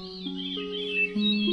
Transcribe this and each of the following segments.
วั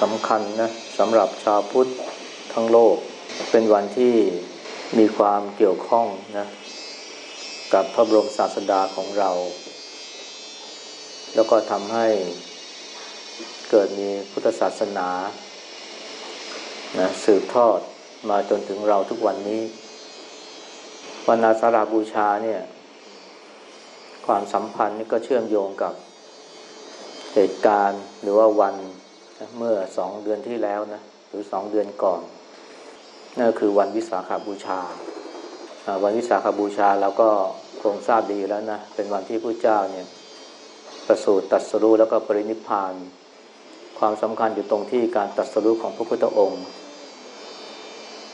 สำคัญนะสำหรับชาวพุทธทั้งโลก เป็นวันที่มีความเกี่ยวข้องนะกับพระบรมศาสดาของเรา แล้วก็ทำให้เกิดมีพุทธศาสนานะสืบทอดมาจนถึงเราทุกวันนี้วันอาสาฬบูชาเนี่ยความสัมพันธ์นี่ก็เชื่อมโยงกับเหตุการณ์หรือว่าวัน เมื่อสองเดือนที่แล้วนะหรือสองเดือนก่อนนั่นคือวันวิสาขาบูชา วันวิสาขาบูชาเราก็คงทราบดีแล้วนะ เป็นวันที่พระเจ้าเนี่ยประสูติตรัสรู้แล้วก็ปรินิพาน ความสำคัญอยู่ตรงที่การตรัสรู้ของพระพุทธองค์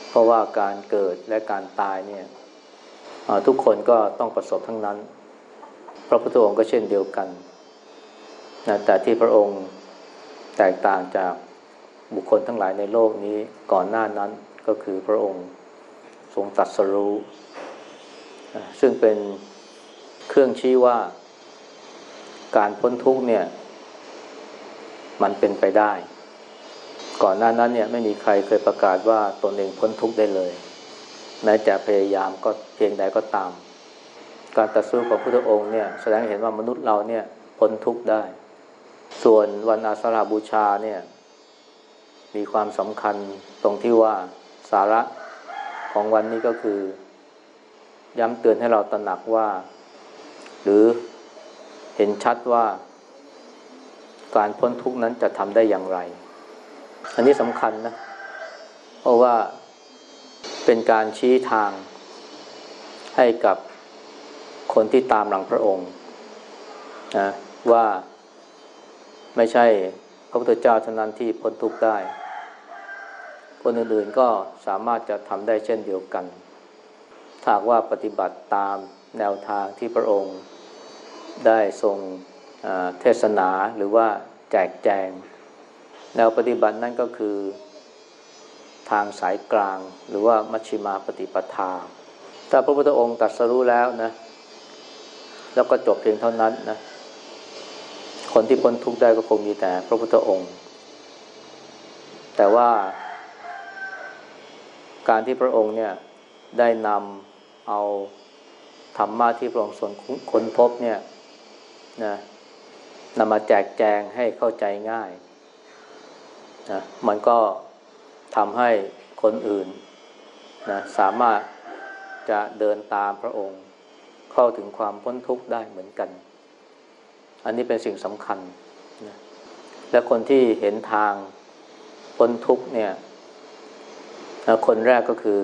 เพราะว่าการเกิดและการตายเนี่ยทุกคนก็ต้องประสบทั้งนั้น พระพุทธองค์ก็เช่นเดียวกันนะแต่ที่พระองค์ แตกต่างจากบุคคลทั้งหลายในโลกนี้ก่อนหน้านั้นก็คือพระองค์ทรงตัดสรู้ซึ่งเป็นเครื่องชี้ว่าการพ้นทุกเนี่ย มันเป็นไปได้ ก่อนหน้านั้นเนี่ยไม่มีใครเคยประกาศว่าตนเองพ้นทุกได้เลย แม้จะพยายามก็เพียงใดก็ตาม การตัดสู้ของพระพุทธองค์เนี่ยแสดงเห็นว่ามนุษย์เราเนี่ยพ้นทุกได้ ส่วนวันอาสาฬบูชาเนี่ย มีความสำคัญตรงที่ว่าสาระของวันนี้ก็คือ ย้ำเตือนให้เราตระหนักว่า หรือเห็นชัดว่า การพ้นทุกข์นั้นจะทำได้อย่างไร อันนี้สำคัญนะ เพราะว่าเป็นการชี้ทางให้กับคนที่ตามหลังพระองค์นะว่า ไม่ใช่พระพุทธเจ้าเท่านั้นที่พ้นทุกข์ได้ คนอื่นๆก็สามารถจะทำได้เช่นเดียวกันถ้าว่าปฏิบัติตามแนวทางที่พระองค์ได้ทรงเทศนาหรือว่าแจกแจง แนวปฏิบัตินั่นก็คือทางสายกลางหรือว่ามัชฌิมาปฏิปทา ถ้าพระพุทธองค์ตรัสรู้แล้วนะ แล้วก็จบเพียงเท่านั้นนะ คนที่พ้นทุกข์ได้ก็คงมีแต่พระพุทธองค์ แต่ว่าการที่พระองค์เนี่ยได้นำเอาธรรมะที่พระองค์ทรงค้นพบเนี่ยนะนำมาแจกแจงให้เข้าใจง่ายนะมันก็ทำให้คนอื่นนะสามารถจะเดินตามพระองค์ เข้าถึงความพ้นทุกข์ได้เหมือนกัน อันนี้เป็นสิ่งสำคัญนะและคนที่เห็นทางพ้นทุกเนี่ย คนแรกก็คือ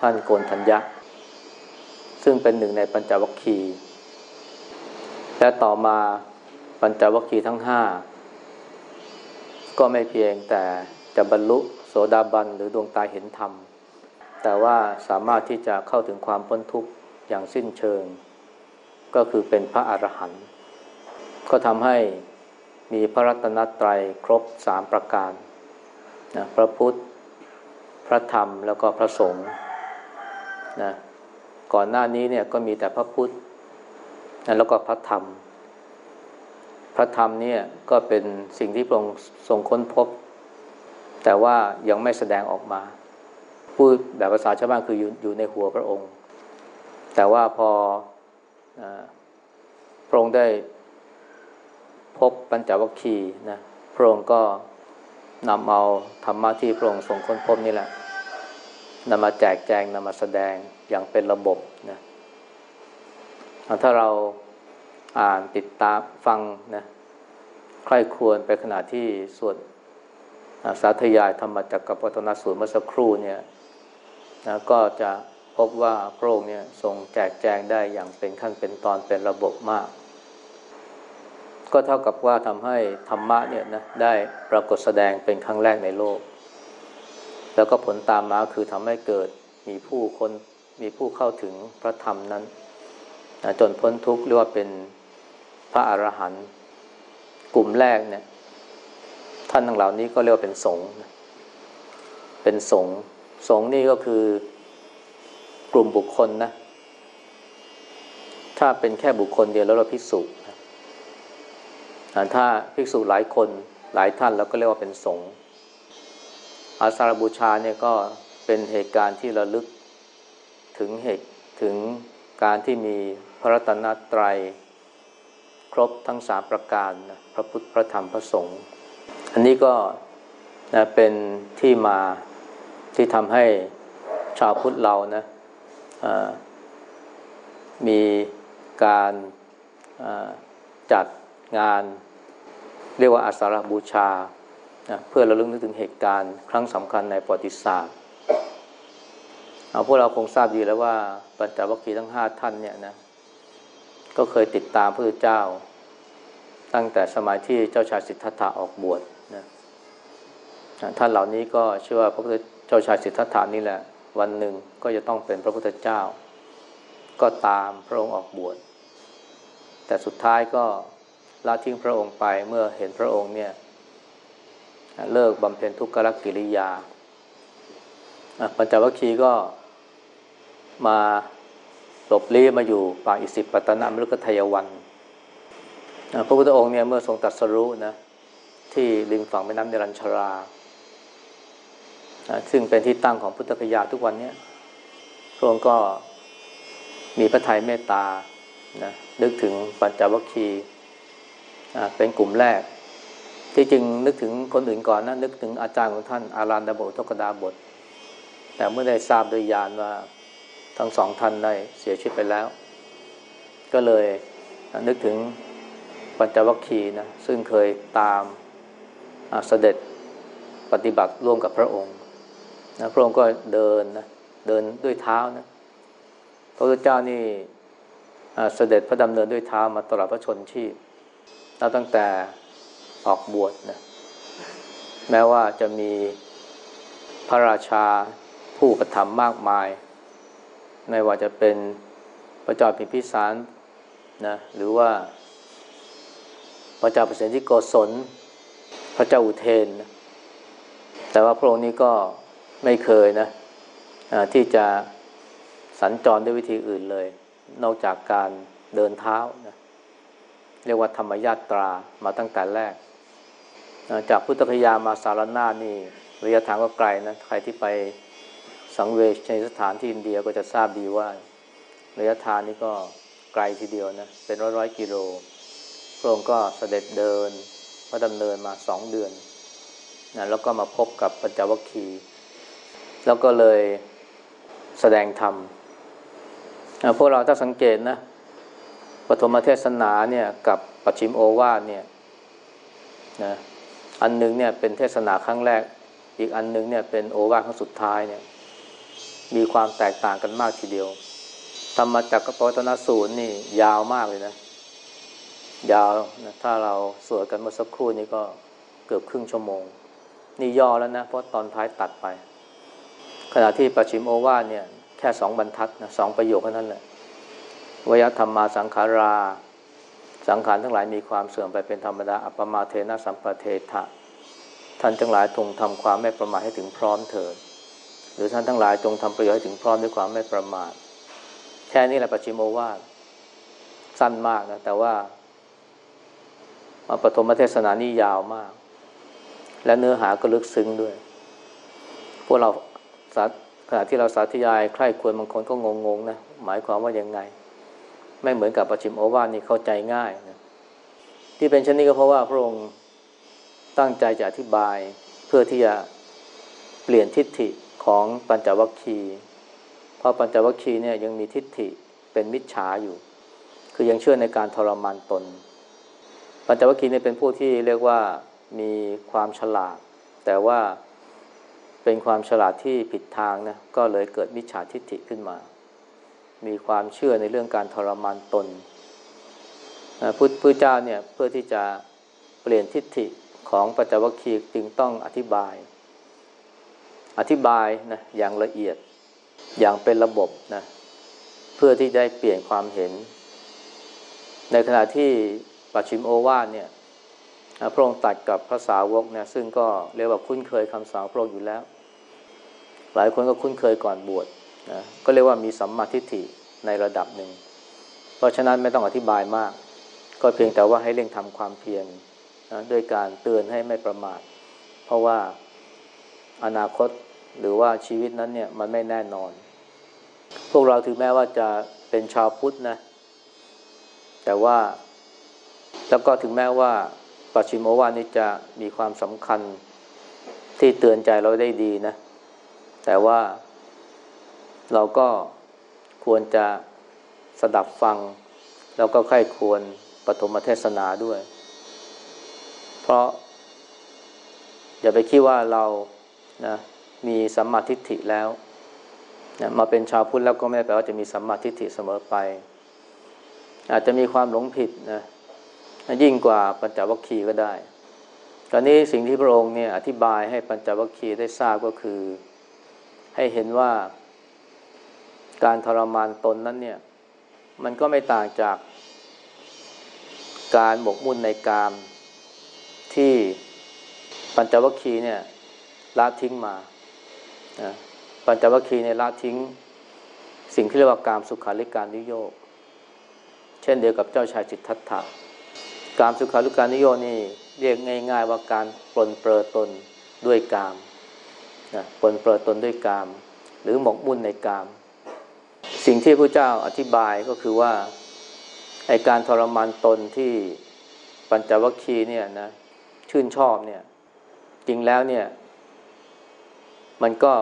ท่านโกนทัญญะ ซึ่งเป็นหนึ่งในปัญจวัคคีย์และต่อมาปัญจวัคคีย์ทั้งห้าก็ไม่เพียงแต่จะบรรลุโสดาบันหรือดวงตาเห็นธรรม แต่ว่าสามารถที่จะเข้าถึงความพ้นทุกข์อย่างสิ้นเชิง ก็คือเป็นพระอรหันต์ ก็ทำให้มีพระรัตนตรัยครบสามประการนะพระพุทธ พระธรรมแล้วก็พระสงฆ์นะก่อนหน้านี้เนี่ยก็มีแต่พระพุทธนะแล้วก็พระธรรม พระธรรมเนี่ยก็เป็นสิ่งที่พระองค์ทรงค้นพบ แต่ว่ายังไม่แสดงออกมา พูดแบบภาษาชาวบ้านคืออยู่อยู่ในหัวพระองค์ แต่ว่าพอพระองค์ได้ พบปัญจวัคคีย์นะพระองค์ก็นำเอาธรรมะที่พระองค์ทรงค้นพบนี่แหละนำมาแจกแจงนำมาแสดงอย่างเป็นระบบนะถ้าเราอ่านติดตามฟังนะใครควรไปขณะที่สวดสาธยายธรรมจักรปัตนสูตรเมื่อสักครู่เนี่ยนะก็จะพบว่าพระองค์เนี่ยทรงแจกแจงได้อย่างเป็นขั้นเป็นตอนเป็นระบบมาก ก็เท่ากับว่าทำให้ธรรมะเนี่ยนะได้ปรากฏแสดงเป็นครั้งแรกในโลก แล้วก็ผลตามมาคือทำให้เกิดมีผู้คนมีผู้เข้าถึงพระธรรมนั้นจนพ้นทุกข์เรียกว่าเป็นพระอรหันต์กลุ่มแรกเนี่ย ท่านทั้งเหล่านี้ก็เรียกว่าเป็นสงฆ์เป็นสงฆ์สงฆ์นี่ก็คือกลุ่มบุคคลนะ ถ้าเป็นแค่บุคคลเดียวแล้วเราภิกษุ ถ้าภิกษุหลายคนหลายท่านเราก็เรียกว่าเป็นสงฆ์อาสาฬบูชาเนี่ยก็เป็นเหตุการณ์ที่ระลึกถึงเหตุถึงการที่มีพระรัตนตรัย ครบทั้งสามประการนะพระพุทธพระธรรมพระสงฆ์อันนี้ก็นะเป็นที่มาที่ทำให้ชาวพุทธเรานะมีการจัดงาน เรียกว่าอาสาฬบูชาเพื่อระลึกนึกถึงเหตุการณ์ครั้งสำคัญในประวัติศาสตร์เอาพวกเราคงทราบดีแล้วว่าปัญจวัคคีย์ทั้งห้าท่านเนี่ยนะก็เคยติดตามพระเจ้า ตั้งแต่สมัยที่เจ้าชายสิทธัตถะออกบวชนะท่านเหล่านี้ก็เชื่อว่าพระพุทธเจ้าชายสิทธัตถานี่แหละ วันหนึ่งก็จะต้องเป็นพระพุทธเจ้า ก็ตามพระองค์ออกบวชแต่สุดท้ายก็ ละทิ้งพระองค์ไปเมื่อเห็นพระองค์เนี่ยเลิกบำเพ็ญทุกขลักกิริยาปัญจวัคคีย์ก็มาหลบลี้มาอยู่ป่าอิสิปตนามฤกทยวัน พระพุทธองค์เนี่ยเมื่อทรงตัดสรู้นะที่ริมฝั่งแม่น้ำเนรัญชรา ซึ่งเป็นที่ตั้งของพุทธคยาทุกวันนี้พระองค์ก็มีพระทัยเมตตานะนึกถึงปัญจวัคคีย์ เป็นกลุ่มแรก ที่จริงนึกถึงคนอื่นก่อนนะนึกถึงอาจารย์ของท่านอารันดาบทกดาบท แต่เมื่อได้ทราบโดยญาณว่าทั้งสองท่านได้เสียชีวิตไปแล้ว ก็เลยนึกถึงปัญจวัคคีย์นะซึ่งเคยตามเสด็จปฏิบัติร่วมกับพระองค์นะพระองค์ก็เดินนะเดินด้วยเท้านะพระพุทธเจ้านี่เสด็จพระดำเนินด้วยเท้ามาตลอดพระชนชีพ แล้วตั้งแต่ออกบวชนะแม้ว่าจะมีพระราชาผู้กระทำมากมาย ไม่ว่าจะเป็นพระเจ้าพิมพิสารนะหรือว่าพระเจ้าเปรตที่โกศล พระเจ้าอุเทนนะแต่ว่าพระองค์นี้ก็ไม่เคยนะที่จะสัญจรด้วยวิธีอื่นเลย นอกจากการเดินเท้านะ เรียกว่าธรรมญาตรามาตั้งแต่แรก จากพุทธคยามาสารนานี่ระยะทางก็ไกลนะใครที่ไปสังเวชในสถานที่อินเดียก็จะทราบดีว่า ระยะทางนี้ก็ไกลทีเดียวนะเป็นร้อยร้อยกิโลพระองค์ก็เสด็จเดินพระดำเนินมาสองเดือนนะแล้วก็มาพบกับปัญจวัคคีย์แล้วก็เลยแสดงธรรมพวกเราถ้าสังเกตนะ ปฐมเทศนาเนี่ยกับปัจฉิมโอวาทเนี่ยนะอันหนึ่งเนี่ยเป็นเทศนาครั้งแรก อีกอันหนึ่งเนี่ยเป็นโอวาทครั้งสุดท้ายเนี่ยมีความแตกต่างกันมากทีเดียว ธรรมจักรปวัตนสูตรนี่ยาวมากเลยนะ ยาวนะถ้าเราสวดกันเมื่อสักครู่นี้ก็เกือบครึ่งชั่วโมง นี่ย่อแล้วนะ เพราะตอนท้ายตัดไป ขณะที่ปัจฉิมโอวาทเนี่ยแค่สองบรรทัดนะสองประโยคเท่านั้นแหละ วยธรรมมาสังขารา สังขารทั้งหลายมีความเสื่อมไปเป็นธรรมดาอัปมาเทนะสัมปเทถะท่านทั้งหลายจงทำความไม่ประมาทให้ถึงพร้อมเถิดหรือท่านทั้งหลายจงทำประโยชน์ให้ถึงพร้อมด้วยความไม่ประมาทแค่นี้แหละปัจฉิโมวาทสั้นมากนะแต่ว่าปฐมเทศนานี่ยาวมาก และเนื้อหาก็ลึกซึ้งด้วย พวกเราขณะที่เราสาธยายใคร่ควรบางคนก็งงๆนะหมายความว่ายังไง ไม่เหมือนกับประชิมโอวาทนี่เข้าใจง่ายนะที่เป็นเช่นนี้ก็เพราะว่าพระองค์ตั้งใจจะอธิบายเพื่อที่จะเปลี่ยนทิฏฐิของปัญจวัคคีย์เพราะปัญจวัคคีย์เนี่ยยังมีทิฏฐิเป็นมิจฉาอยู่ คือยังเชื่อในการทรมานตน ปัญจวัคคีย์เนี่ยเป็นผู้ที่เรียกว่ามีความฉลาด แต่ว่าเป็นความฉลาดที่ผิดทางนะก็เลยเกิดมิจฉาทิฏฐิขึ้นมา มีความเชื่อในเรื่องการทรมานตนพุทธพุทธเจ้าเนี่ยเพื่อที่จะเปลี่ยนทิฏฐิของปัจจวัคคีย์จึงต้องอธิบาย อธิบายนะอย่างละเอียดอย่างเป็นระบบนะเพื่อที่ได้เปลี่ยนความเห็น ในขณะที่ปัจฉิมโอวาทเนี่ยพระองค์ตัดกับภาษาวกเนี่ยซึ่งก็เรียกว่าคุ้นเคยคำสอนพระองค์อยู่แล้ว หลายคนก็คุ้นเคยก่อนบวช นะก็เรียกว่ามีสัมมาทิฏฐิในระดับหนึ่ง เพราะฉะนั้นไม่ต้องอธิบายมาก ก็เพียงแต่ว่าให้เร่งทำความเพียรนะด้วยการเตือนให้ไม่ประมาท เพราะว่าอนาคตหรือว่าชีวิตนั้นเนี่ยมันไม่แน่นอน พวกเราถึงแม้ว่าจะเป็นชาวพุทธนะ แต่ว่าแล้วก็ถึงแม้ว่าปัจฉิมโอวานี้จะมีความสำคัญที่เตือนใจเราได้ดีนะ แต่ว่า เราก็ควรจะสดับฟัง แล้วก็ใคร่ควรปฐมเทศนาด้วย เพราะ อย่าไปคิดว่าเรานะมีสัมมาทิฏฐิแล้วนะมาเป็นชาวพุทธแล้วก็ไม่ได้แปลว่าจะมีสัมมาทิฏฐิเสมอไป อาจจะมีความหลงผิดนะยิ่งกว่าปัญจวัคคีย์ก็ได้ตอนนี้สิ่งที่พระองค์เนี่ยอธิบายให้ปัญจวัคคีย์ได้ทราบก็คือ ให้เห็นว่า การทรมานตนนั้นเนี่ย มันก็ไม่ต่างจากการหมกมุ่นในกามที่ปัญจวัคคีย์เนี่ยละทิ้งมา ปัญจวัคคีย์ในละทิ้ง สิ่งที่เรียกว่าการสุขาริการนิโยกเช่นเดียวกับเจ้าชายจิตทัตถะการสุขาริการนิโยนี่เรียกง่าย ๆ ว่าการปลนเปลือตนด้วยกามนะปลนเปลือตนด้วยกาม หรือหมกมุ่นในกาม สิ่งที่พระเจ้าอธิบายก็คือว่าไอการทรมานตนที่ปัญจวัคคีย์เนี่ยนะชื่นชอบเนี่ย จริงแล้วเนี่ย มันก็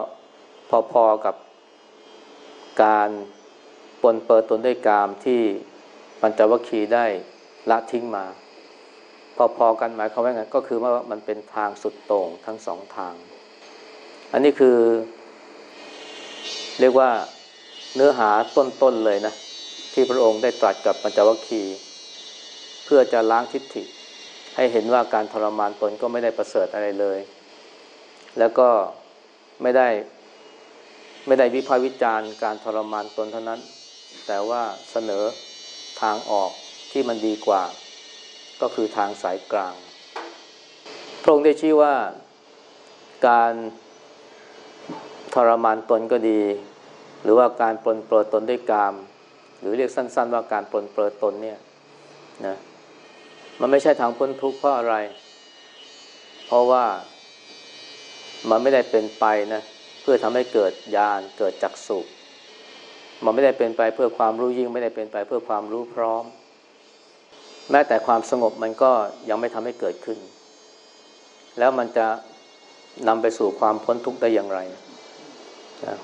พอๆกับการปนเปิดตนด้วยกามที่ปัญจวัคคีย์ได้ละทิ้งมา พอๆกันหมายความว่าไงก็คือว่ามันเป็นทางสุดโต่งทั้งสองทาง อันนี้คือ เรียกว่า เนื้อหาต้นๆเลยนะ ที่พระองค์ได้ตรัสกับปัญจวัคคีย์เพื่อจะล้างทิฏฐิ ให้เห็นว่าการทรมานตนก็ไม่ได้ประเสริฐอะไรเลย แล้วก็ไม่ได้ไม่ได้วิพากษ์วิจารณ์การทรมานตนเท่านั้น แต่ว่าเสนอทางออกที่มันดีกว่า ก็คือทางสายกลาง พระองค์ได้ชี้ว่าการทรมานตนก็ดี หรือว่าการปลนเปลือตนด้วยกาม หรือเรียกสั้น ๆ ว่าการปลนเปลือตนเนี่ยนะมันไม่ใช่ทางพ้นทุกข์เพราะอะไร เพราะว่ามันไม่ได้เป็นไปนะเพื่อทำให้เกิดญาณเกิดจักสุมันไม่ได้เป็นไปเพื่อความรู้ยิ่งไม่ได้เป็นไปเพื่อความรู้พร้อม แม้แต่ความสงบมันก็ยังไม่ทำให้เกิดขึ้น แล้วมันจะนำไปสู่ความพ้นทุกข์ได้อย่างไร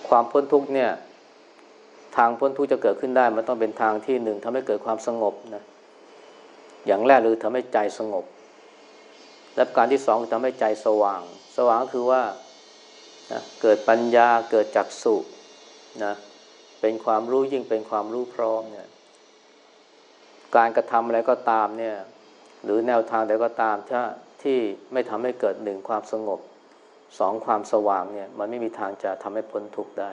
ความพ้นทุกเนี่ยทางพ้นทุกจะเกิดขึ้นได้มันต้องเป็นทางที่หนึ่งทำให้เกิดความสงบนะอย่างแรกหรือทำให้ใจสงบ และการที่สองทำให้ใจสว่าง สว่างก็คือว่านะเกิดปัญญาเกิดจักสุนะเป็นความรู้ยิ่งเป็นความรู้พร้อมเนี่ยการกระทำอะไรก็ตามเนี่ยหรือแนวทางใดก็ตามถ้าที่ไม่ทำให้เกิดหนึ่งความสงบ สองความสว่างเนี่ยมันไม่มีทางจะทำให้พ้นทุกข์ได้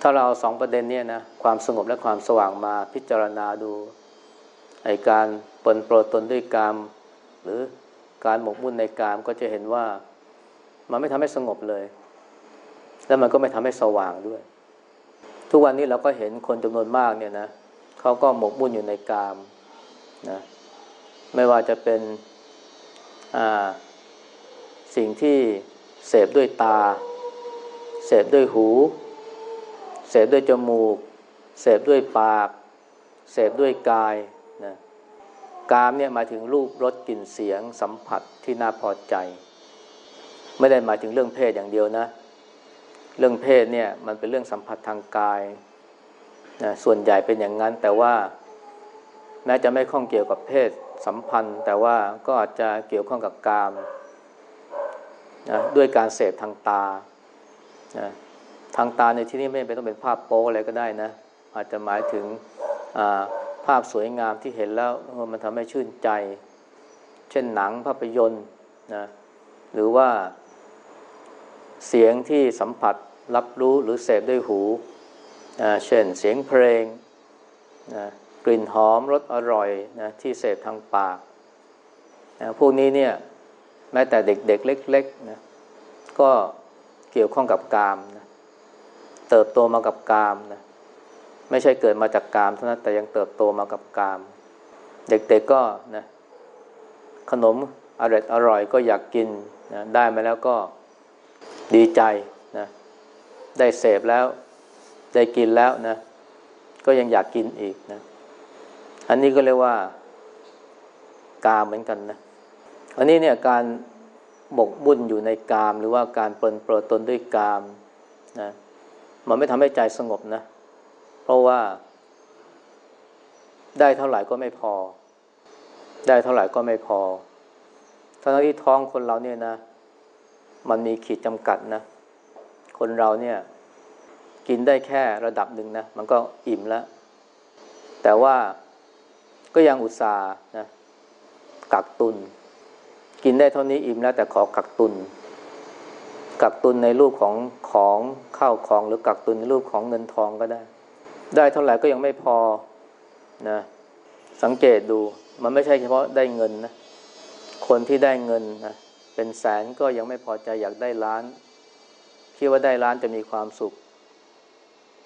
ถ้าเราเอาสองประเด็นเนี่ยนะความสงบและความสว่างมาพิจารณาดูไอการปนโปรตนด้วยกามหรือการหมกมุ่นในกามก็จะเห็นว่ามันไม่ทำให้สงบเลย แล้วมันก็ไม่ทำให้สว่างด้วย ทุกวันนี้เราก็เห็นคนจำนวนมากเนี่ยนะเขาก็หมกมุ่นอยู่ในกามนะไม่ว่าจะเป็นสิ่งที่ เสพด้วยตา เสพด้วยหู เสพด้วยจมูก เสพด้วยปาก เสพด้วยกายนะกามเนี่ยหมายถึงรูปรสกลิ่นเสียงสัมผัสที่น่าพอใจ ไม่ได้หมายถึงเรื่องเพศอย่างเดียวนะ เรื่องเพศเนี่ยมันเป็นเรื่องสัมผัสทางกายนะส่วนใหญ่เป็นอย่างนั้นแต่ว่าแม้จะไม่ข้องเกี่ยวกับเพศสัมพันธ์ แต่ว่าก็อาจจะเกี่ยวข้องกับกาม นะด้วยการเสพทางตานะทางตาในที่นี้ไม่เป็นต้องเป็นภาพโป๊อะไรก็ได้นะ อาจจะหมายถึงภาพสวยงามที่เห็นแล้วมันทำให้ชื่นใจ เช่นหนังภาพยนตร์นะหรือว่าเสียงที่สัมผัสรับรู้หรือเสพด้วยหูเช่นเสียงเพลงนะกลิ่นหอมรสอร่อยนะที่เสพทางปากนะพวกนี้เนี่ย แม้แต่เด็กๆเล็กๆนะก็เกี่ยวข้องกับกามนะเติบโตมากับกามนะไม่ใช่เกิดมาจากกามเท่านั้นแต่ยังเติบโตมากับกาม เด็กๆก็นะขนมอร่อยอร่อยก็อยากกินนะได้มาแล้วก็ดีใจนะได้เสพแล้วได้กินแล้วนะก็ยังอยากกินอีกนะอันนี้ก็เรียกว่ากามเหมือนกันนะ อันนี้เนี่ยการหมกบุ่นอยู่ในกาม หรือว่าการเปิลเปรตนด้วยกามนะมันไม่ทำให้ใจสงบนะ เพราะว่า ได้เท่าไหร่ก็ไม่พอ ได้เท่าไหร่ก็ไม่พอทั้งที่ท้องคนเราเนี่ยนะ มันมีขีดจำกัดนะ คนเราเนี่ย กินได้แค่ระดับหนึ่งนะ มันก็อิ่มแล้ว แต่ว่าก็ยังอุตส่าห์นะกักตุน กินได้เท่านี้อิ่มแล้วแต่ขอกักตุน กักตุนในรูปของของข้าวของหรือกักตุนในรูปของเงินทองก็ได้ ได้เท่าไหร่ก็ยังไม่พอนะสังเกตดูมันไม่ใช่เฉพาะได้เงินนะคนที่ได้เงินนะเป็นแสนก็ยังไม่พอใจอยากได้ล้านคิดว่าได้ล้านจะมีความสุข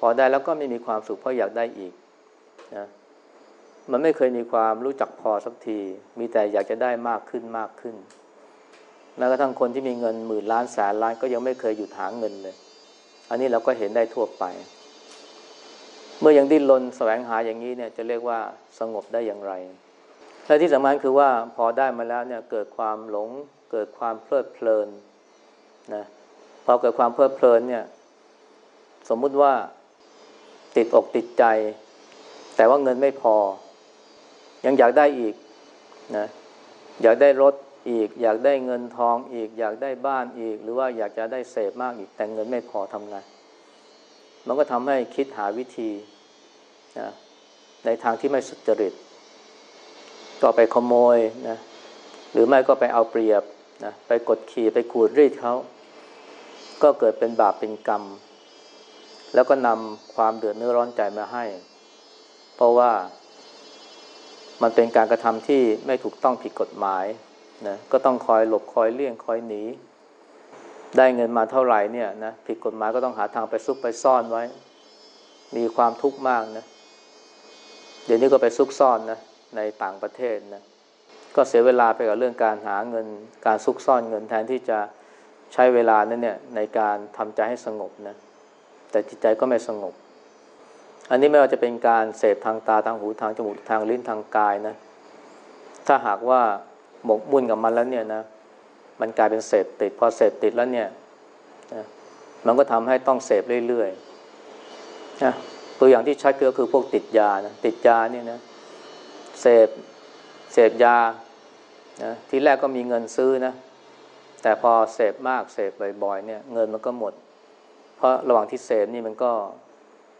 พอได้แล้วก็ไม่มีความสุขเพราะอยากได้อีกนะ มันไม่เคยมีความรู้จักพอสักที มีแต่อยากจะได้มากขึ้นมากขึ้นแม้กระทั่งคนที่มีเงินหมื่นล้านแสนล้านก็ยังไม่เคยหยุดหาเงินเลย อันนี้เราก็เห็นได้ทั่วไป เมื่อยังดิ้นรนแสวงหาอย่างนี้เนี่ยจะเรียกว่าสงบได้อย่างไร และที่สำคัญคือว่าพอได้มาแล้วเนี่ยเกิดความหลง เกิดความเพลิดเพลินนะพอเกิดความเพลิดเพลินเนี่ยสมมุติว่าติดอกติดใจ แต่ว่าเงินไม่พอ ยังอยากได้อีกนะอยากได้รถอีก อยากได้เงินทองอีก อยากได้บ้านอีก หรือว่าอยากจะได้เสพมากอีก แต่เงินไม่พอทำไงมันก็ทำให้คิดหาวิธีนะในทางที่ไม่สุจริต ก็ไปขโมยนะหรือไม่ก็ไปเอาเปรียบนะไปกดขี่ไปขูดรีดเขาก็เกิดเป็นบาปเป็นกรรม แล้วก็นำความเดือดเนื้อร้อนใจมาให้ เพราะว่า มันเป็นการกระทำที่ไม่ถูกต้องผิดกฎหมายนะก็ต้องคอยหลบคอยเลี่ยงคอยหนีได้เงินมาเท่าไหร่เนี่ยนะผิดกฎหมายก็ต้องหาทางไปซุกไปซ่อนไว้ มีความทุกข์มากนะเดี๋ยวนี้ก็ไปซุกซ่อนนะในต่างประเทศนะก็เสียเวลาไปกับเรื่องการหาเงิน การซุกซ่อนเงินแทนที่จะใช้เวลานั้นเนี่ยในการทำใจให้สงบนะแต่จิตใจก็ไม่สงบ อันนี้ไม่ว่าจะเป็นการเสพทางตาทางหูทางจมูกทางลิ้นทางกายนะ ถ้าหากว่าหมกมุ่นกับมันแล้วเนี่ยนะ มันกลายเป็นเสพติด พอเสพติดแล้วเนี่ยมันก็ทำให้ต้องเสพเรื่อยๆนะตัวอย่างที่ชัดก็คือพวกติดยานะติดยาเนี่ยนะเสพเสพยานะทีแรกก็มีเงินซื้อนะ แต่พอเสพมากเสพบ่อยๆเนี่ย เงินมันก็หมด เพราะระหว่างที่เสพนี่มันก็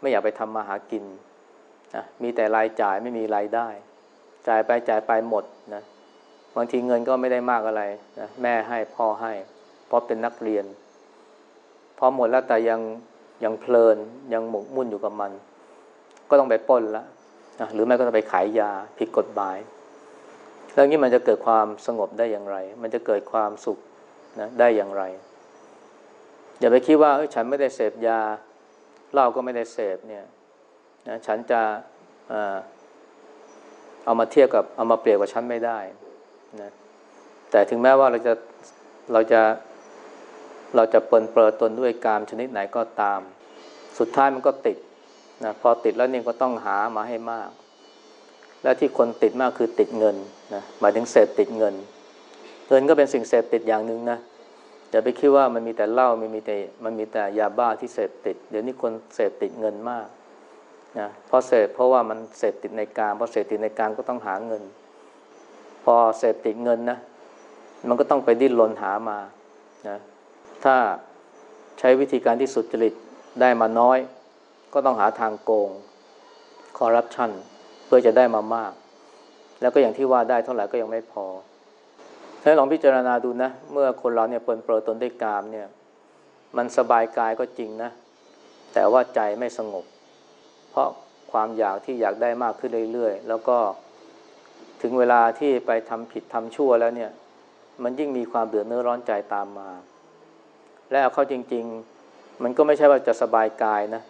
ไม่อยากไปทำมาหากินนะมีแต่รายจ่ายไม่มีรายได้ จ่ายไปจ่ายไปหมดนะบางทีเงินก็ไม่ได้มากอะไรนะแม่ให้พ่อให้ เพราะเป็นนักเรียน พอหมดแล้วแต่ยังยังเพลินยังหมกมุ่นอยู่กับมัน ก็ต้องไปป้นละนะหรือไม่ก็ต้องไปขายยาผิดกฎหมายแล้วนี้มันจะเกิดความสงบได้อย่างไร มันจะเกิดความสุขนะได้อย่างไร อย่าไปคิดว่าฉันไม่ได้เสพยา เหล้าก็ไม่ได้เสพเนี่ยนะฉันจะเอามาเทียบกับเอามาเปรียบกับฉันไม่ได้นะแต่ถึงแม้ว่าเราจะเราจะเราจะเปินเปิดตนด้วยกามชนิดไหนก็ตาม สุดท้ายมันก็ติดนะพอติดแล้วนี่ก็ต้องหามาให้มาก และที่คนติดมากคือติดเงินนะหมายถึงเสพติดเงิน เงินก็เป็นสิ่งเสพติดอย่างหนึ่งนะ อย่าไปคิดว่ามันมีแต่เหล้ามันมีแต่มันมีแต่ยาบ้าที่เสพติด เดี๋ยวนี้คนเสพติดเงินมากนะเพราะเสพเพราะว่ามันเสพติดในการเพราะเสพติดในการก็ต้องหาเงิน พอเสพติดเงินนะมันก็ต้องไปดิ้นรนหามานะถ้าใช้วิธีการที่สุจริตได้มาน้อย ก็ต้องหาทางโกงคอร์รัปชันเพื่อจะได้มามาก แล้วก็อย่างที่ว่าได้เท่าไหร่ก็ยังไม่พอ ให้ลองพิจารณาดูนะ เมื่อคนเราเนี่ยเปิดเปิดตนด้วยกามเนี่ย มันสบายกายก็จริงนะ แต่ว่าใจไม่สงบ เพราะความอยากที่อยากได้มากขึ้นเรื่อยๆ แล้วก็ถึงเวลาที่ไปทำผิดทำชั่วแล้วเนี่ย มันยิ่งมีความเดือดเนื้อร้อนใจตามมา และเอาเข้าจริง ๆ มันก็ไม่ใช่ว่าจะสบายกายนะ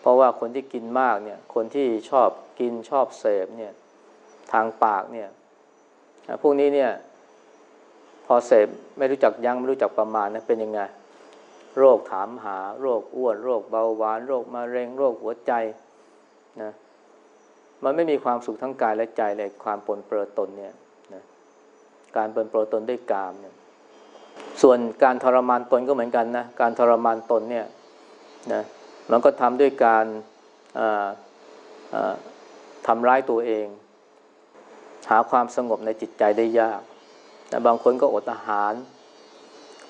เพราะว่าคนที่กินมากเนี่ย คนที่ชอบกินชอบเสพเนี่ย ทางปากเนี่ย พวกนี้เนี่ย อเสพไม่รู้จักยัง้งไม่รู้จักประมาณนะเป็นยังไง โรคถามหา โรคอ้วน โรคเบาหวาน โรคมะเร็ง โรคหัวใจนะมันไม่มีความสุขทั้งกายและใจเลยความปนเปื้อตนเนี่ยนะการปนเปื้อตนด้วยกามเนี่ยส่วนการทรมานตนก็เหมือนกันนะการทรมานตนเนี่ยนะมันก็ทำด้วยการทำร้ายตัวเอง หาความสงบในจิตใจได้ยาก นะบางคนก็อดอาหาร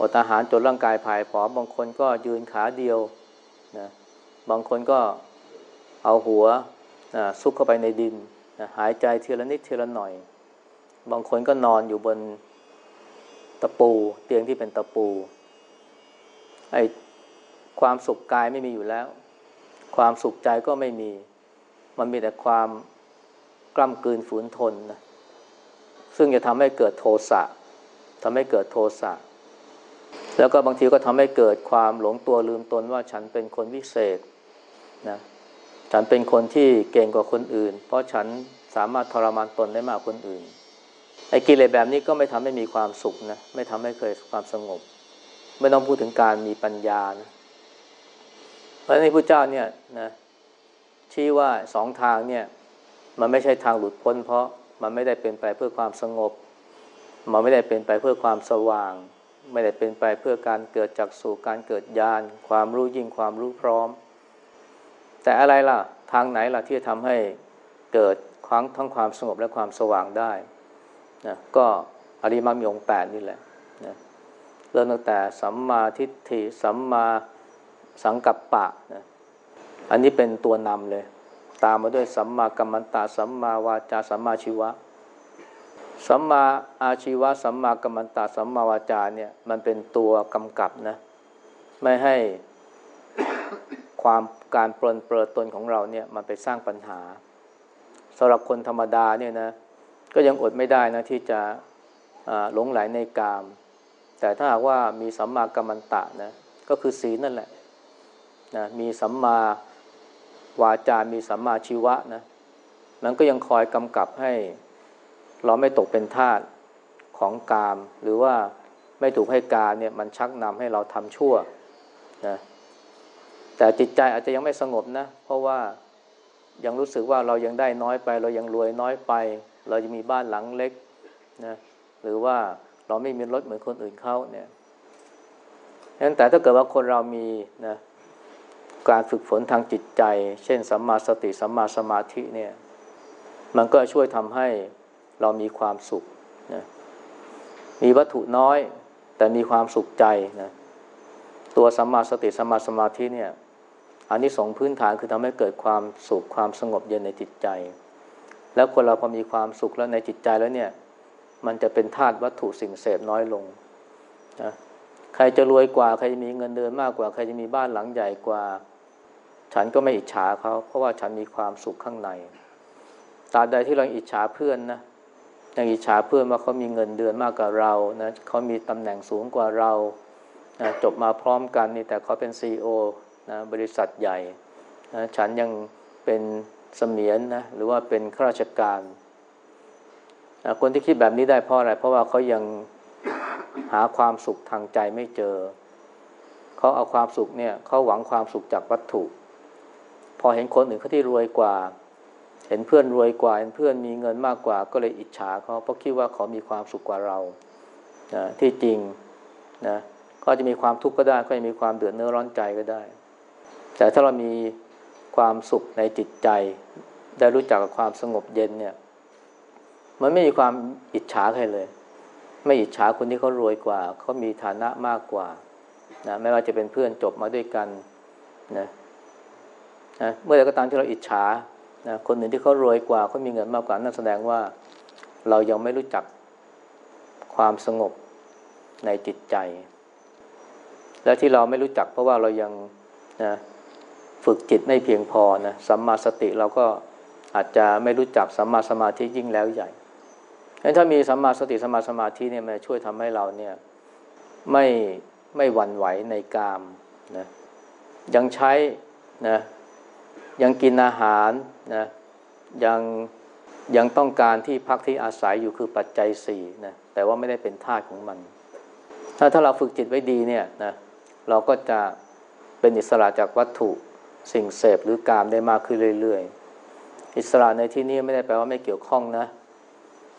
อดอาหารจนร่างกายผายผอมบางคนก็ยืนขาเดียวนะบางคนก็เอาหัวนะซุกเข้าไปในดินนะหายใจทีละนิดทีละหน่อย บางคนก็นอนอยู่บนตะปู เตียงที่เป็นตะปูไอ้ความสุขกายไม่มีอยู่แล้ว ความสุขใจก็ไม่มี มันมีแต่ความกล้ำกลืนฝืนทนนะ ซึ่งจะทำให้เกิดโทสะทำให้เกิดโทสะแล้วก็บางทีก็ทำให้เกิดความหลงตัวลืมตนว่าฉันเป็นคนวิเศษนะฉันเป็นคนที่เก่งกว่าคนอื่น เพราะฉันสามารถทรมานตนได้มากคนอื่นไอ้กิเลสแบบนี้ก็ไม่ทำให้มีความสุขนะไม่ทำให้เคยความสงบ ไม่ต้องพูดถึงการมีปัญญานะเพราะในพระเจ้าเนี่ยนะชี้ว่าสองทางเนี่ย มันไม่ใช่ทางหลุดพ้นเพราะ มันไม่ได้เป็นไปเพื่อความสงบ มันไม่ได้เป็นไปเพื่อความสว่าง ไม่ได้เป็นไปเพื่อการเกิดจากสู่การเกิดญาณความรู้ยิ่งความรู้พร้อม แต่อะไรล่ะทางไหนล่ะที่จะทำให้เกิดครั้งทั้งความสงบและความสว่างได้นะก็อริมัมยงแปดนี่แหละนะเริ่มตั้งแต่สัมมาทิฏฐิสัมมาสังกัปปะนะอันนี้เป็นตัวนำเลย ตามมาด้วยสัมมากัมมันตาสัมมาวาจาสัมมาชีวะ สัมมาอาชีวะสัมมากัมมันตาสัมมาวาจาเนี่ยมันเป็นตัวกำกับนะไม่ให้ความการปลนเปลือตนของเราเนี่ยมันไปสร้างปัญหาสำหรับคนธรรมดาเนี่ยนะก็ยังอดไม่ได้นะที่จะหลงไหลในกาม แต่ถ้าหากว่ามีสัมมากัมมันตะนะก็คือศีลนั่นแหละนะมีสัมมา วาจามีสัมมาชีวะนะมันก็ยังคอยกำกับให้ เราไม่ตกเป็นทาสของกาม หรือว่าไม่ถูกให้การเนี่ยมันชักนำให้เราทำชั่วนะแต่จิตใจอาจจะยังไม่สงบนะ เพราะว่ายังรู้สึกว่าเรายังได้น้อยไป เรายังรวยน้อยไป เราจะมีบ้านหลังเล็กนะหรือว่าเราไม่มีรถเหมือนคนอื่นเขาเนี่ยฉะนั้นแต่ถ้าเกิดว่าคนเรามีนะ การฝึกฝนทางจิตใจ เช่นสัมมาสติสัมมาสมาธิเนี่ยมันก็ช่วยทำให้เรามีความสุขนะมีวัตถุน้อยแต่มีความสุขใจนะตัวสัมมาสติสัมมาสมาธิเนี่ยอันนี้สองพื้นฐานคือทำให้เกิดความสุขความสงบเย็นในจิตใจ แล้วคนเราพอมีความสุขแล้วในจิตใจแล้วเนี่ย มันจะเป็นธาตุวัตถุสิ่งเสพน้อยลงนะใครจะรวยกว่า ใครจะมีเงินเดือนมากกว่า ใครจะมีบ้านหลังใหญ่กว่า ฉันก็ไม่อิจฉาเขาเพราะว่าฉันมีความสุขข้างในตราใดที่เราอิจฉาเพื่อนนะยังอิจฉาเพื่อนว่าเขามีเงินเดือนมากกว่าเรานะเขามีตำแหน่งสูงกว่าเรานะจบมาพร้อมกันนี่แต่เขาเป็นซีอนะบริษัทใหญ่นะฉันยังเป็นเสมียนนะหรือว่าเป็นข้าราชการนะคนที่คิดแบบนี้ได้เพราะอะไร เพราะว่าเขายังหาความสุขทางใจไม่เจอ เขาเอาความสุขเนี่ยเขาหวังความสุขจากวัตถุ พอเห็นคนอื่นเขาที่รวยกว่า เห็นเพื่อนรวยกว่า เห็นเพื่อนมีเงินมากกว่า ก็เลยอิจฉาเขาเพราะคิดว่าเขามีความสุขกว่าเรานะที่จริงนะก็จะมีความทุกข์ก็ได้ ก็จะมีความเดือดเนื้อร้อนใจก็ได้ แต่ถ้าเรามีความสุขในจิตใจ ได้รู้จักกับความสงบเย็นเนี่ย มันไม่มีความอิจฉาใครเลย ไม่อิจฉาคนที่เขารวยกว่าเขามีฐานะมากกว่านะไม่ว่าจะเป็นเพื่อนจบมาด้วยกันนะ นะเมื่อใดก็ตามที่เราอิจฉานะคนอื่นที่เขารวยกว่าเขามีเงินมากกว่านั่นแสดงว่าเรายังไม่รู้จักความสงบในจิตใจ และที่เราไม่รู้จักเพราะว่าเรายังนะฝึกจิตไม่เพียงพอนะสัมมาสติเราก็อาจจะไม่รู้จักสัมมาสมาธิยิ่งแล้วใหญ่งั้นถ้ามีสัมมาสติสัมมาสมาธิเนี่ยมันช่วยทำให้เราเนี่ยไม่ไม่หวั่นไหวในกามนะยังใช้นะ ยังกินอาหารนะยังยังต้องการที่พักที่อาศัยอยู่คือปัจจัยสี่นะแต่ว่าไม่ได้เป็นทาสของมัน ถ้าถ้าเราฝึกจิตไว้ดีเนี่ยนะเราก็จะเป็นอิสระจากวัตถุสิ่งเสพหรือกามได้มากขึ้นเรื่อยๆ อิสระในที่นี้ไม่ได้แปลว่าไม่เกี่ยวข้องนะ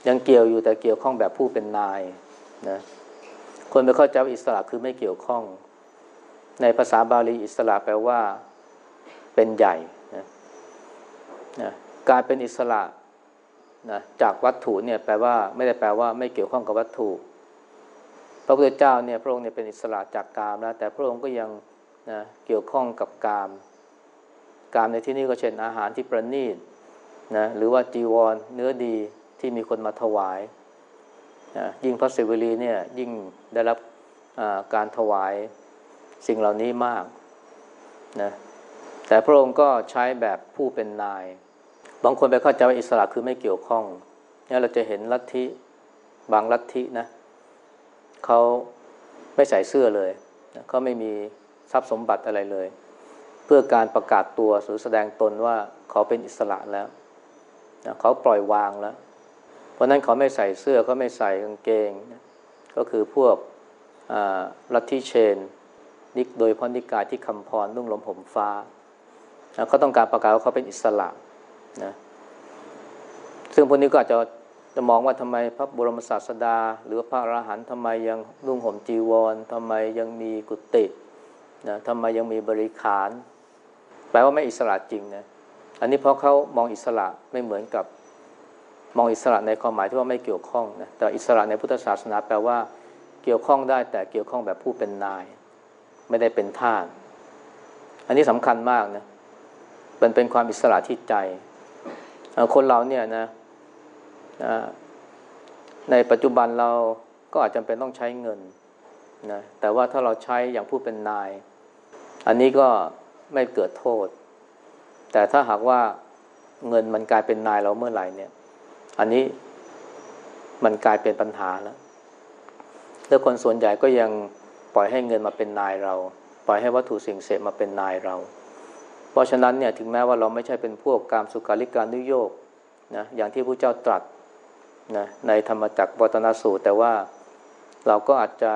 ยังเกี่ยวอยู่แต่เกี่ยวข้องแบบผู้เป็นนายนะคนไปเข้าใจว่าอิสระคือไม่เกี่ยวข้อง ในภาษาบาลีอิสระแปลว่าเป็นใหญ่ นะการเป็นอิสระนะจากวัตถุเนี่ยแปลว่าไม่ได้แปลว่าไม่เกี่ยวข้องกับวัตถุ พระพุทธเจ้าเนี่ยพระองค์เนี่ยเป็นอิสระจากกามแล้วแต่พระองค์ก็ยังนะเกี่ยวข้องกับกาม กามในที่นี้ก็เช่นอาหารที่ประณีตนะหรือว่าจีวรเนื้อดีที่มีคนมาถวายนะยิ่งพระศิวลีเนี่ยยิ่งได้รับการถวายสิ่งเหล่านี้มากนะแต่พระองค์ก็ใช้แบบผู้เป็นนาย บางคนไปเข้าใจว่าอิสระคือไม่เกี่ยวข้องนี่เราจะเห็นลัทธิบางลัทธินะเขาไม่ใส่เสื้อเลยนะเขาไม่มีทรัพย์สมบัติอะไรเลย เพื่อการประกาศตัวหรือแสดงตนว่าเขาเป็นอิสระแล้วนะเขาปล่อยวางแล้ว เพราะนั้นเขาไม่ใส่เสื้อเขาไม่ใส่กางเกงนะก็คือพวกลัทธิเชนนิกโดยพนิกายที่คำพรนุ่งลมผมฟ้าเขาต้องการประกาศว่าเขาเป็นอิสระ นะซึ่งพวกนี้ก็อาจจะจะมองว่าทำไมพระบรมศาสดา หรือพระอรหันต์ทำไมยังนุ่งห่มจีวรทำไมยังมีกุฏินะทำไมยังมีบริขาร แปลว่าไม่อิสระจริงนะอันนี้เพราะเขามองอิสระไม่เหมือนกับมองอิสระในความหมายที่ว่าไม่เกี่ยวข้องนะแต่อิสระในพุทธศาสนาแปลว่าเกี่ยวข้องได้แต่เกี่ยวข้องแบบผู้เป็นนาย ไม่ได้เป็นทาสอันนี้สำคัญมากนะมันเป็นความอิสระที่ใจ คนเราเนี่ยนะในปัจจุบันเราก็อาจจะเป็นต้องใช้เงินนะแต่ว่าถ้าเราใช้อย่างผู้เป็นนาย อันนี้ก็ไม่เกิดโทษ แต่ถ้าหากว่าเงินมันกลายเป็นนายเราเมื่อไหร่เนี่ย อันนี้มันกลายเป็นปัญหาแล้วแล้วคนส่วนใหญ่ก็ยังปล่อยให้เงินมาเป็นนายเรา ปล่อยให้วัตถุสิ่งเสพมาเป็นนายเรา เพราะฉะนั้นเนี่ยถึงแม้ว่าเราไม่ใช่เป็นพวกการสุขาริการนุโยกนะอย่างที่พระเจ้าตรัสนะในธรรมจักรวัตนสูตร แต่ว่าเราก็อาจจะ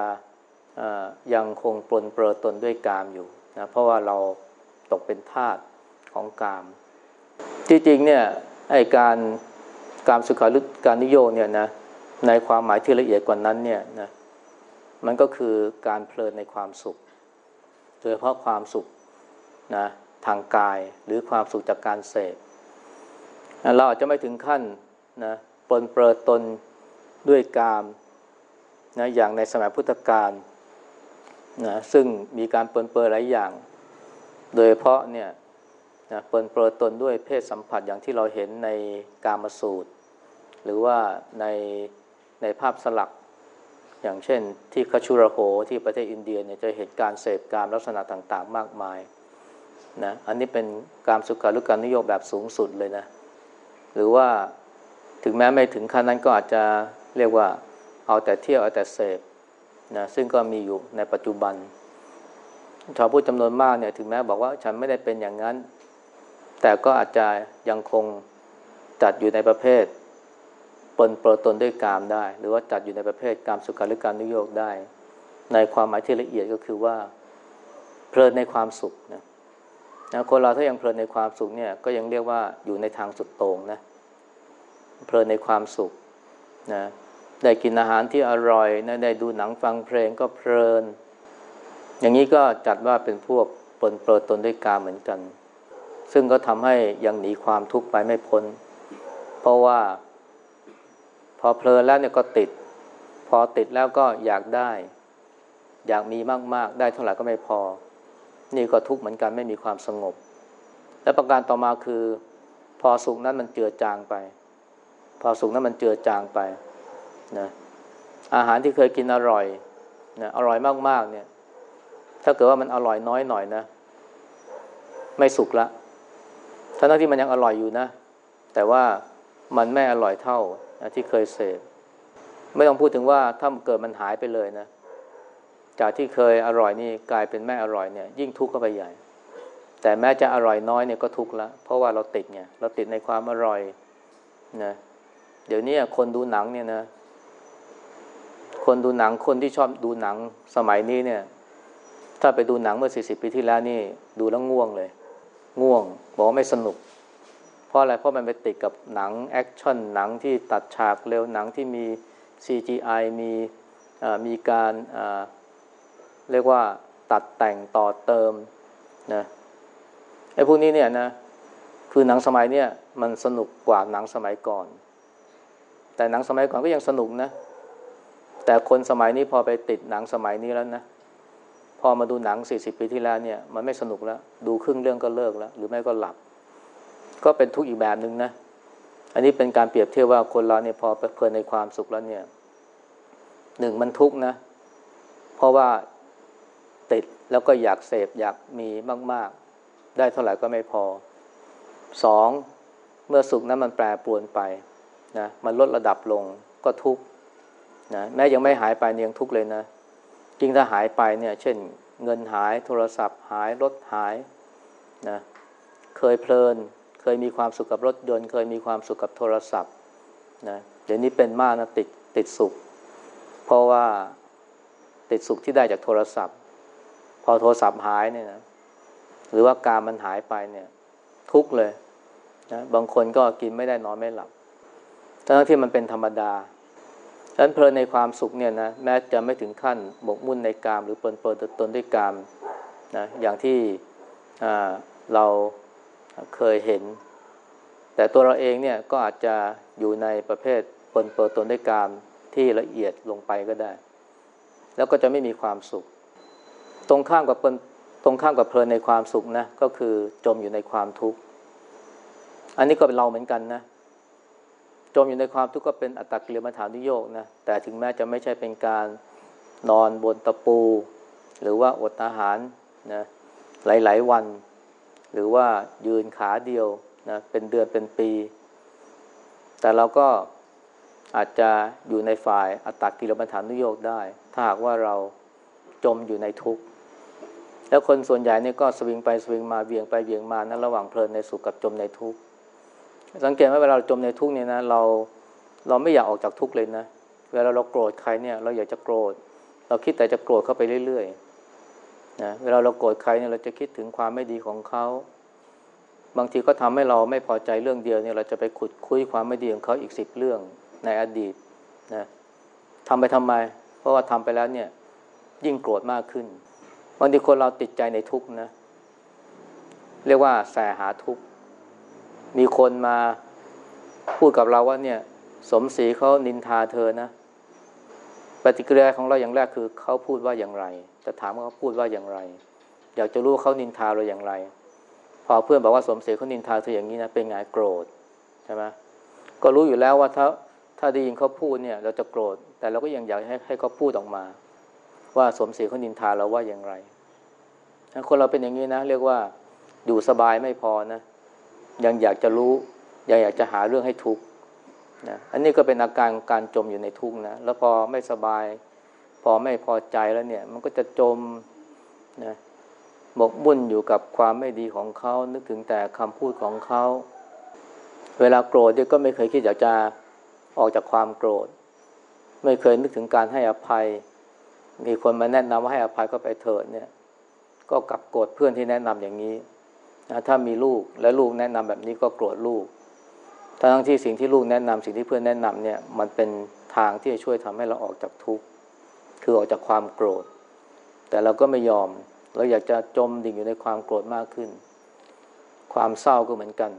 ยังคงปลนเปลือตนด้วยกามอยู่นะเพราะว่าเราตกเป็นทาสของกาม ที่จริงเนี่ยไอการการสุขาริการนิโยเนี่ยนะในความหมายที่ละเอียดกว่านั้นเนี่ยนะมันก็คือการเพลินในความสุข โดยเฉพาะความสุขนะ ทางกายหรือความสุขจากการเสพเราอาจจะไม่ถึงขั้นนะปนเปื้อตนด้วยกามนะอย่างในสมัยพุทธกาลนะซึ่งมีการปนเปื้อหลายอย่าง โดยเพราะเนี่ยนะปนเปื้อตนด้วยเพศสัมผัสอย่างที่เราเห็นในกามสูตร หรือว่าในในภาพสลักอย่างเช่นที่คชุระโหที่ประเทศอินเดียเนี่ยจะเห็นการเสพกามลักษณะต่างๆ มากมาย นะอันนี้เป็นการสุขารุการนิยมแบบสูงสุดเลยนะ หรือว่าถึงแม้ไม่ถึงขั้นนั้นก็อาจจะเรียกว่าเอาแต่เที่ยวเอาแต่เสพนะซึ่งก็มีอยู่ในปัจจุบันชาวพุทธจำนวนมากเนี่ยถึงแม้บอกว่าฉันไม่ได้เป็นอย่างนั้น แต่ก็อาจจะยังคงจัดอยู่ในประเภทปนเปื้อตนด้วยกามได้ หรือว่าจัดอยู่ในประเภทกามสุขาริการนิยมได้ ในความหมายที่ละเอียดก็คือว่าเพลินในความสุขนะ นะคนเราถ้ายังเพลินในความสุขเนี่ยก็ยังเรียกว่าอยู่ในทางสุดโต่งนะเพลินในความสุขนะได้กินอาหารที่อร่อยนะได้ดูหนังฟังเพลงก็เพลิน อย่างนี้ก็จัดว่าเป็นพวกปนเปื้อตนด้วยกาเหมือนกัน ซึ่งก็ทำให้ยังหนีความทุกข์ไปไม่พ้น เพราะว่า พอเพลินแล้วเนี่ยก็ติด พอติดแล้วก็อยากได้ อยากมีมาก ๆ ได้เท่าไหร่ก็ไม่พอ นี่ก็ทุกข์เหมือนกันไม่มีความสงบ และประการต่อมาคือ พอสุขนั้นมันเจือจางไป พอสุขนั้นมันเจือจางไปนะอาหารที่เคยกินอร่อยนะอร่อยมากๆเนี่ย ถ้าเกิดว่ามันอร่อยน้อยหน่อยนะ ไม่สุกละทั้งที่มันยังอร่อยอยู่นะ แต่ว่ามันไม่อร่อยเท่านะที่เคยเสพไม่ต้องพูดถึงว่าถ้าเกิดมันหายไปเลยนะ จากที่เคยอร่อยนี่กลายเป็นไม่อร่อยเนี่ย ยิ่งทุกข์เข้าไปใหญ่ แต่แม้จะอร่อยน้อยเนี่ยก็ทุกข์ละเพราะว่าเราติดไงเราติดในความอร่อยนะเดี๋ยวนี้คนดูหนังเนี่ยนะ คนดูหนังคนที่ชอบดูหนังสมัยนี้เนี่ย ถ้าไปดูหนังเมื่อสี่สิบปีที่แล้วนี่ ดูแล้วง่วงเลย ง่วง บอกไม่สนุก เพราะอะไรเพราะมันไปติดกับหนังแอคชั่นหนังที่ตัดฉากเร็วหนังที่มี CGI มีมีการ เรียกว่าตัดแต่งต่อเติมนะไอ้พวกนี้เนี่ยนะคือหนังสมัยเนี่ยมันสนุกกว่าหนังสมัยก่อน แต่หนังสมัยก่อนก็ยังสนุกนะ แต่คนสมัยนี้พอไปติดหนังสมัยนี้แล้วนะพอมาดูหนังสี่สิบปีที่แล้วเนี่ยมันไม่สนุกแล้ว ดูครึ่งเรื่องก็เลิกแล้ว หรือไม่ก็หลับ ก็เป็นทุกข์อีกแบบหนึ่งนะ อันนี้เป็นการเปรียบเทียบว่าคนเราเนี่ยพอเพลินในความสุขแล้วเนี่ยหนึ่งมันทุกข์นะ เพราะว่า ติดแล้วก็อยากเสพอยากมีมาก ๆ ได้เท่าไหร่ก็ไม่พอสองเมื่อสุขนั้นมันแปรปรวนไปนะมันลดระดับลงก็ทุกข์นะแม้ยังไม่หายไปเนียังทุกข์เลยนะจริงถ้าหายไปเนี่ย เช่น เงินหายโทรศัพท์หายรถหายนะเคยเพลิน เคยมีความสุขกับรถยนต์เคยมีความสุขกับโทรศัพท์นะเดี๋ยวนี้เป็นมากนะติดติดสุข เพราะว่าติดสุขที่ได้จากโทรศัพท์ พอโทรศัพท์หายเนี่ยนะหรือว่าการมันหายไปเนี่ย ทุกเลยนะบางคนก็กินไม่ได้นอนไม่หลับทั้งที่มันเป็นธรรมดาฉะนั้นเพลินในความสุขเนี่ยนะแม้จะไม่ถึงขั้นหมกมุ่นในกามหรือเปินเปินตนด้วยกามนะอย่างที่เราเคยเห็น แต่ตัวเราเองเนี่ยก็อาจจะอยู่ในประเภทเปินเปินตนด้วยกามที่ละเอียดลงไปก็ได้ แล้วก็จะไม่มีความสุข ตรงข้ามกับเปินตรงข้ามกับเพลินในความสุขนะก็คือจมอยู่ในความทุกข์อันนี้ก็เป็นเราเหมือนกันนะจมอยู่ในความทุกข์ก็เป็นอัตตกิลมัฐานุโยกนะแต่ถึงแม้จะไม่ใช่เป็นการนอนบนตะปู หรือว่าอดอาหารนะหลาย ๆ วัน หรือว่ายืนขาเดียวนะเป็นเดือนเป็นปี แต่เราก็อาจจะอยู่ในฝ่ายอัตตกิลมัฐานุโยกได้ ถ้าหากว่าเราจมอยู่ในทุกข์ แล้วคนส่วนใหญ่เนี่ยก็สวิงไปสวิงมาเวียงไปเวียงมานะระหว่างเพลินในสุขกับจมในทุกข์สังเกตว่าเวลาเราจมในทุกข์เนี่ยนะเราเราไม่อยากออกจากทุกข์เลยนะ เวลาเราโกรธใครเนี่ยเราอยากจะโกรธ เราคิดแต่จะโกรธเข้าไปเรื่อยๆนะเวลาเราโกรธใครเนี่ยเราจะคิดถึงความไม่ดีของเขา บางทีก็ทำให้เราไม่พอใจเรื่องเดียวเนี่ยเราจะไปขุดคุยความไม่ดีของเขาอีกสิบเรื่องในอดีตนะทำไปทำไม เพราะว่าทำไปแล้วเนี่ยยิ่งโกรธมากขึ้น บางทีคนเราติดใจในทุกข์นะ เรียกว่าแสหาทุกข์มีคนมาพูดกับเราว่าเนี่ย สมศรีเขานินทาเธอนะ ปฏิกิริยาของเราอย่างแรกคือเขาพูดว่าอย่างไรจะถามว่าเขาพูดว่าอย่างไร อยากจะรู้เขานินทาเราอย่างไร พอเพื่อนบอกว่าสมศรีเขานินทาเธออย่างนี้นะเป็นไงโกรธใช่ไหมก็รู้อยู่แล้วว่าถ้าถ้าได้ยินเขาพูดเนี่ย เราจะโกรธ แต่เราก็ยังอยากให้ให้เขาพูดออกมา ว่าสมศรีเขานินทาเราว่าอย่างไร คนเราเป็นอย่างนี้นะ เรียกว่าอยู่สบายไม่พอนะ ยังอยากจะรู้ ยังอยากจะหาเรื่องให้ทุกข์นะอันนี้ก็เป็นอาการการจมอยู่ในทุกข์นะ แล้วพอไม่สบาย พอไม่พอใจแล้วเนี่ย มันก็จะจมนะหมกมุ่นอยู่กับความไม่ดีของเขา นึกถึงแต่คำพูดของเขา เวลาโกรธเนี่ยก็ไม่เคยคิดอยากจะออกจากความโกรธ ไม่เคยนึกถึงการให้อภัย มีคนมาแนะนำว่าให้อภัยก็ไปเถิดเนี่ย ก็กลับโกรธเพื่อนที่แนะนำอย่างนี้นะถ้ามีลูกและลูกแนะนำแบบนี้ก็โกรธลูกทั้งที่สิ่งที่ลูกแนะนำสิ่งที่เพื่อนแนะนำเนี่ย มันเป็นทางที่จะช่วยทำให้เราออกจากทุกข์คือออกจากความโกรธ แต่เราก็ไม่ยอมเราอยากจะจมดิ่งอยู่ในความโกรธมากขึ้น ความเศร้าก็เหมือนกัน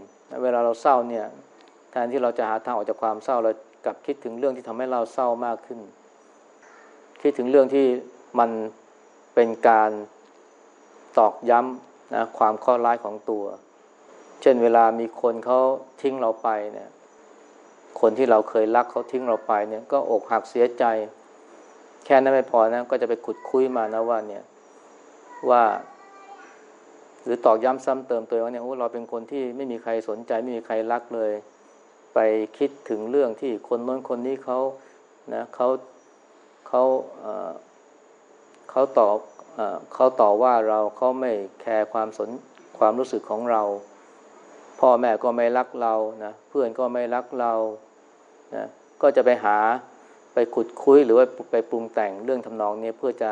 เวลาเราเศร้าเนี่ยแทนที่เราจะหาทางออกจากความเศร้าเรากลับคิดถึงเรื่องที่ทำให้เราเศร้ามากขึ้น คิดถึงเรื่องที่มันเป็นการตอกย้ำนะความข้อร้ายของตัว เช่นเวลามีคนเขาทิ้งเราไปเนี่ย คนที่เราเคยรักเขาทิ้งเราไปเนี่ย ก็อกหักเสียใจ แค่นั้นไม่พอนะก็จะไปขุดคุยมานะว่าเนี่ยว่า หรือตอกย้ำซ้ำเติมตัวว่าเนี่ยโอ้เราเป็นคนที่ไม่มีใครสนใจ ไม่มีใครรักเลย ไปคิดถึงเรื่องที่คนโน้นคนนี้เขานะเขา เขาเขาต่อเขาต่อว่าเราเขาไม่แคร์ความสนความรู้สึกของเรา พ่อแม่ก็ไม่รักเรานะเพื่อนก็ไม่รักเรานะก็จะไปหาไปขุดคุยหรือว่าไปปรุงแต่งเรื่องทำนองนี้เพื่อจะ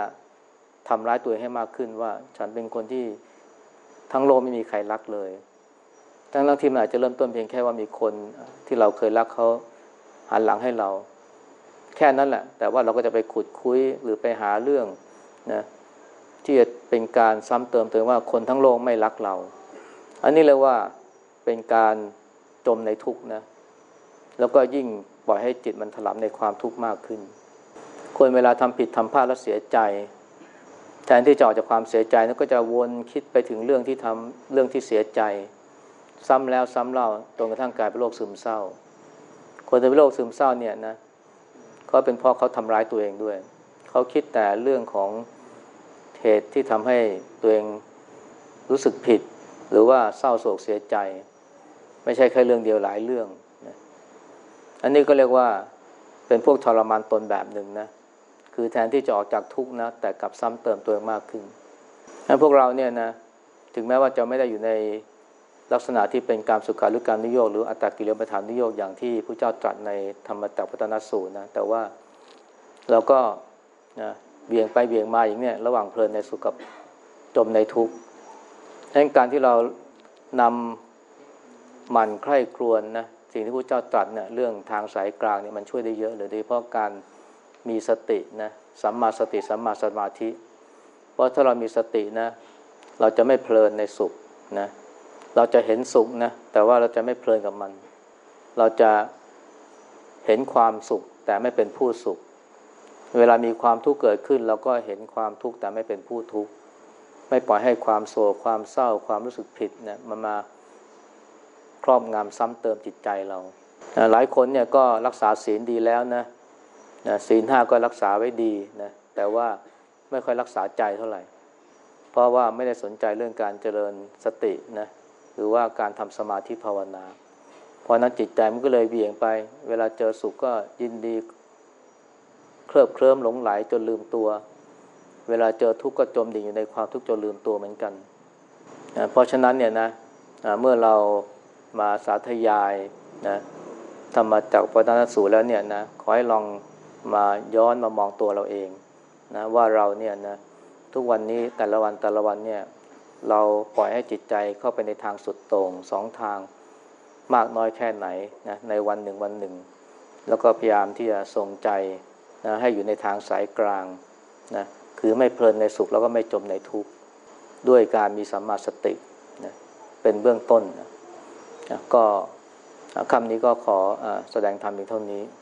ทำร้ายตัวให้มากขึ้นว่า ฉันเป็นคนที่ทั้งโลกไม่มีใครรักเลยทั้งทั้งที่มันอาจจะเริ่มต้นเพียงแค่ว่ามีคนที่เราเคยรักเขาหันหลังให้เรา แค่นั้นแหละ แต่ว่าเราก็จะไปขุดคุยหรือไปหาเรื่องนะที่จะเป็นการซ้ำเติมเตัวว่าคนทั้งโลกไม่รักเรา อันนี้เรียว่าเป็นการจมในทุกข์นะ แล้วก็ยิ่งปล่อยให้จิตมันถลำในความทุกข์มากขึ้น คนเวลาทำผิดทำพลาดแล้วเสียใจ แทนที่จะออกจากความเสียใจนั้นก็จะวนคิดไปถึงเรื่องที่ทำเรื่องที่เสียใจ ซ้ำแล้วซ้ำเล่าจนกระทั่งกลายเป็นโรคซึมเศร้า คนที่เป็นโรคซึมเศร้าเนี่ยนะ เขาเป็นเพราะเขาทำร้ายตัวเองด้วย เขาคิดแต่เรื่องของเหตุที่ทำให้ตัวเองรู้สึกผิด หรือว่าเศร้าโศกเสียใจ ไม่ใช่แค่เรื่องเดียวหลายเรื่องนะอันนี้ก็เรียกว่าเป็นพวกทรมานตนแบบหนึ่งนะ คือแทนที่จะออกจากทุกข์นะ แต่กลับซ้ำเติมตัวเองมากขึ้นพวกเราเนี่ยนะ ถึงแม้ว่าจะไม่ได้อยู่ใน ลักษณะที่เป็นการสุขาหรือการนิโยกหรืออัตตกิเลสประธานนิโยกอย่างที่พระเจ้าตรัสในธรรมจักรพัฒนสูตรนะแต่ว่าเราก็นะเบี่ยงไปเบี่ยงมาอย่างเนี้ยระหว่างเพลินในสุขกับจมในทุกข์ดังนั้นการที่เรานำหมั่นใคร่ครวญนะสิ่งที่พระเจ้าตรัสเนี่ยเรื่องทางสายกลางเนี่ยมันช่วยได้เยอะเลยโดยเฉพาะการมีสตินะสัมมาสติสัมมาสมาธิ เพราะถ้าเรามีสตินะ เราจะไม่เพลินในสุขนะ เราจะเห็นสุขนะ แต่ว่าเราจะไม่เพลินกับมัน เราจะเห็นความสุข แต่ไม่เป็นผู้สุข เวลามีความทุกข์เกิดขึ้น เราก็เห็นความทุกข์แต่ไม่เป็นผู้ทุกข์ ไม่ปล่อยให้ความโศกความเศร้าความรู้สึกผิดเนะมันมาครอบงำซ้ำเติมจิตใจเราหลายคนเนี่ยก็รักษาศีลดีแล้วนะนะศีลห้าก็รักษาไว้ดีนะแต่ว่าไม่ค่อยรักษาใจเท่าไหร่ เพราะว่าไม่ได้สนใจเรื่องการเจริญสตินะ หรือว่าการทำสมาธิภาวนา เพราะนั้นจิตใจมันก็เลยเบี่ยงไป เวลาเจอสุขก็ยินดีเคลิบเคลิ้มหลงไหลจนลืมตัว เวลาเจอทุกข์ก็จมดิ่งอยู่ในความทุกข์จนลืมตัวเหมือนกันนะเพราะฉะนั้นเนี่ยนะเมื่อเรามาสาธยายนะธรรมจักรปตนสูแล้วเนี่ยนะขอให้ลองมาย้อนมามองตัวเราเองนะว่าเราเนี่ยนะทุกวันนี้แต่ละวันแต่ละวันเนี่ย เราปล่อยให้จิตใจเข้าไปในทางสุดโต่งสองทางมากน้อยแค่ไหนนะในวันหนึ่งวันหนึ่ง แล้วก็พยายามที่จะทรงใจนะให้อยู่ในทางสายกลางนะคือไม่เพลินในสุขแล้วก็ไม่จมในทุกข์ด้วยการมีสัมมาสตินะเป็นเบื้องต้นนะก็คำนี้ก็ขออแสดงธรรมเพียงเท่านี้